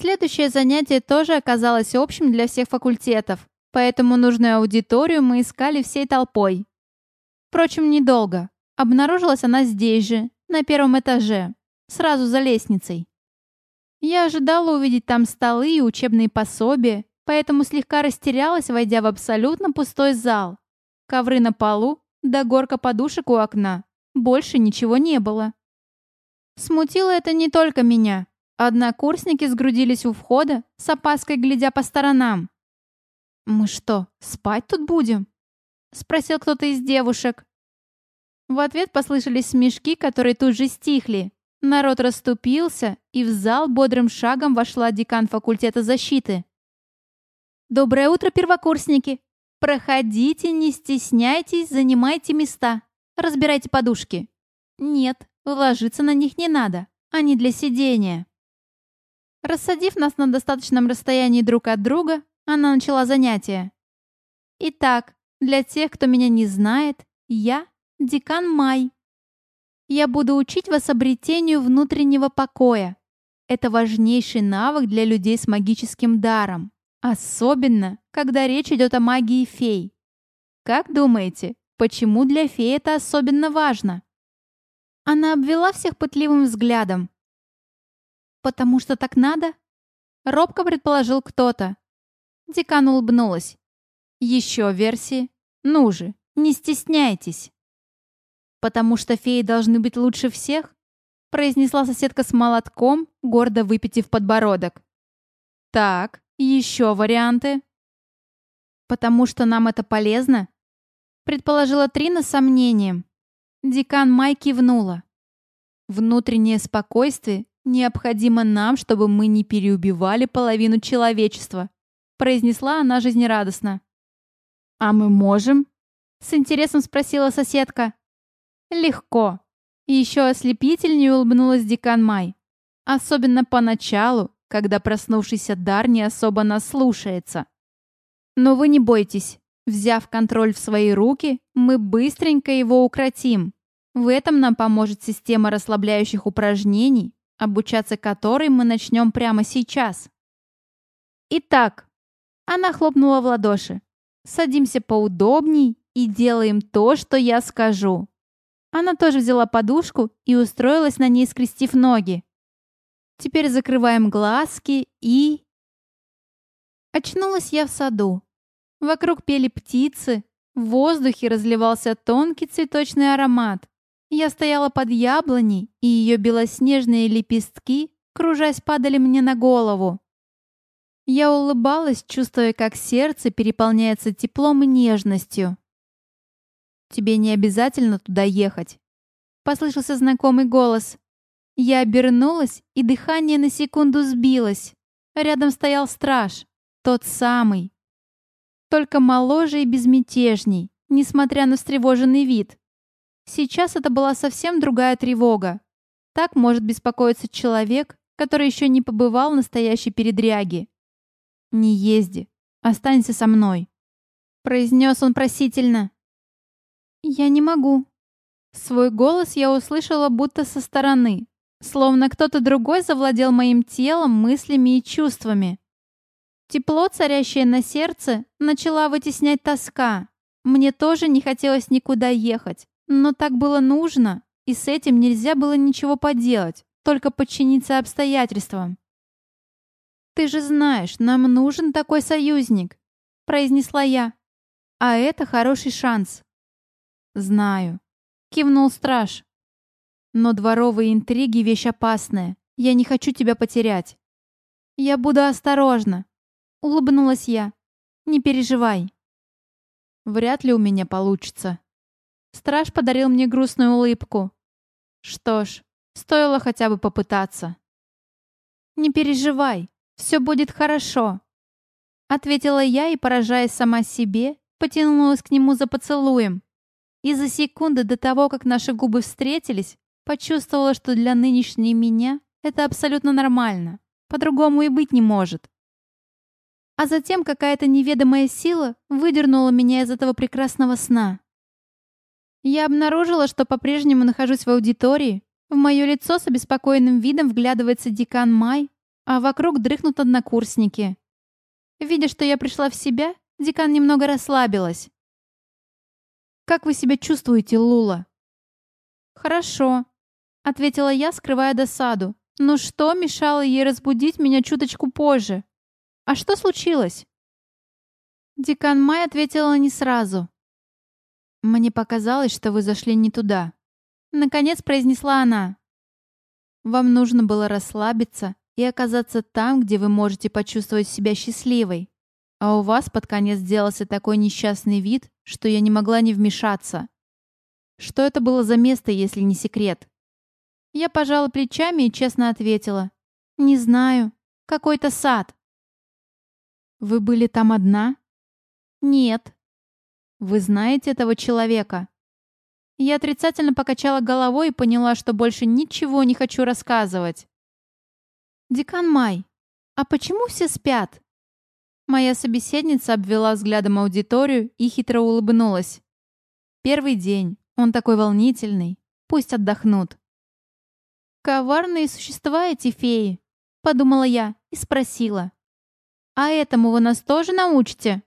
Следующее занятие тоже оказалось общим для всех факультетов, поэтому нужную аудиторию мы искали всей толпой. Впрочем, недолго. Обнаружилась она здесь же, на первом этаже, сразу за лестницей. Я ожидала увидеть там столы и учебные пособия, поэтому слегка растерялась, войдя в абсолютно пустой зал. Ковры на полу, да горка подушек у окна. Больше ничего не было. Смутило это не только меня. Однокурсники сгрудились у входа, с опаской глядя по сторонам. «Мы что, спать тут будем?» — спросил кто-то из девушек. В ответ послышались смешки, которые тут же стихли. Народ расступился, и в зал бодрым шагом вошла декан факультета защиты. «Доброе утро, первокурсники! Проходите, не стесняйтесь, занимайте места. Разбирайте подушки. Нет, ложиться на них не надо, они для сидения». Рассадив нас на достаточном расстоянии друг от друга, она начала занятие. Итак, для тех, кто меня не знает, я декан Май. Я буду учить вас обретению внутреннего покоя. Это важнейший навык для людей с магическим даром. Особенно, когда речь идет о магии фей. Как думаете, почему для фей это особенно важно? Она обвела всех пытливым взглядом, «Потому что так надо?» Робко предположил кто-то. Декан улыбнулась. «Еще версии? Ну же, не стесняйтесь!» «Потому что феи должны быть лучше всех?» произнесла соседка с молотком, гордо выпитив подбородок. «Так, еще варианты?» «Потому что нам это полезно?» предположила Трина с сомнением. Декан Май кивнула. Внутреннее спокойствие «Необходимо нам, чтобы мы не переубивали половину человечества», произнесла она жизнерадостно. «А мы можем?» С интересом спросила соседка. «Легко». Еще ослепительнее улыбнулась декан Май. Особенно поначалу, когда проснувшийся дар не особо нас слушается. Но вы не бойтесь. Взяв контроль в свои руки, мы быстренько его укротим. В этом нам поможет система расслабляющих упражнений, обучаться которой мы начнем прямо сейчас. Итак, она хлопнула в ладоши. Садимся поудобней и делаем то, что я скажу. Она тоже взяла подушку и устроилась на ней, скрестив ноги. Теперь закрываем глазки и... Очнулась я в саду. Вокруг пели птицы, в воздухе разливался тонкий цветочный аромат. Я стояла под яблоней, и ее белоснежные лепестки, кружась, падали мне на голову. Я улыбалась, чувствуя, как сердце переполняется теплом и нежностью. «Тебе не обязательно туда ехать», — послышался знакомый голос. Я обернулась, и дыхание на секунду сбилось. Рядом стоял страж, тот самый. Только моложе и безмятежней, несмотря на встревоженный вид. Сейчас это была совсем другая тревога. Так может беспокоиться человек, который еще не побывал в настоящей передряге. «Не езди. Останься со мной», — произнес он просительно. «Я не могу». Свой голос я услышала будто со стороны, словно кто-то другой завладел моим телом, мыслями и чувствами. Тепло, царящее на сердце, начала вытеснять тоска. Мне тоже не хотелось никуда ехать. Но так было нужно, и с этим нельзя было ничего поделать, только подчиниться обстоятельствам. «Ты же знаешь, нам нужен такой союзник», — произнесла я. «А это хороший шанс». «Знаю», — кивнул страж. «Но дворовые интриги — вещь опасная. Я не хочу тебя потерять». «Я буду осторожна», — улыбнулась я. «Не переживай». «Вряд ли у меня получится», Страж подарил мне грустную улыбку. Что ж, стоило хотя бы попытаться. «Не переживай, все будет хорошо», — ответила я и, поражаясь сама себе, потянулась к нему за поцелуем. И за секунды до того, как наши губы встретились, почувствовала, что для нынешней меня это абсолютно нормально. По-другому и быть не может. А затем какая-то неведомая сила выдернула меня из этого прекрасного сна. Я обнаружила, что по-прежнему нахожусь в аудитории. В мое лицо с обеспокоенным видом вглядывается декан Май, а вокруг дрыхнут однокурсники. Видя, что я пришла в себя, декан немного расслабилась. «Как вы себя чувствуете, Лула?» «Хорошо», — ответила я, скрывая досаду. «Ну что мешало ей разбудить меня чуточку позже? А что случилось?» Декан Май ответила не сразу. «Мне показалось, что вы зашли не туда», — наконец произнесла она. «Вам нужно было расслабиться и оказаться там, где вы можете почувствовать себя счастливой. А у вас под конец сделался такой несчастный вид, что я не могла не вмешаться. Что это было за место, если не секрет?» Я пожала плечами и честно ответила. «Не знаю. Какой-то сад». «Вы были там одна?» «Нет». «Вы знаете этого человека?» Я отрицательно покачала головой и поняла, что больше ничего не хочу рассказывать. «Декан Май, а почему все спят?» Моя собеседница обвела взглядом аудиторию и хитро улыбнулась. «Первый день. Он такой волнительный. Пусть отдохнут». «Коварные существа эти феи», — подумала я и спросила. «А этому вы нас тоже научите?»